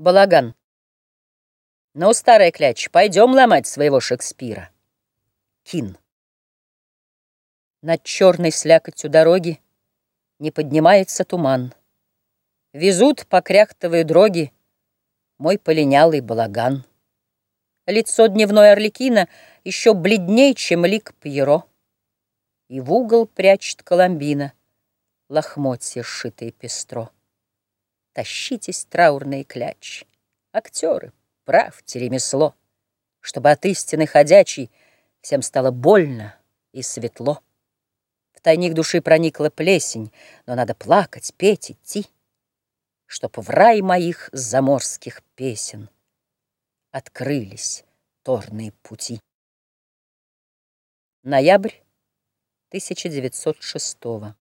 Балаган. Ну, старая кляч, пойдем ломать своего Шекспира. Кин. Над черной слякотью дороги Не поднимается туман. Везут по кряхтовой дроге Мой полинялый балаган. Лицо дневной Орликина Еще бледней, чем лик Пьеро. И в угол прячет Коломбина Лохмотья, сшитые пестро. Тащитесь, траурные кляч, Актеры, правьте ремесло, Чтобы от истины ходячей Всем стало больно и светло. В тайник души проникла плесень, Но надо плакать, петь, идти, Чтоб в рай моих заморских песен Открылись торные пути. Ноябрь 1906 года.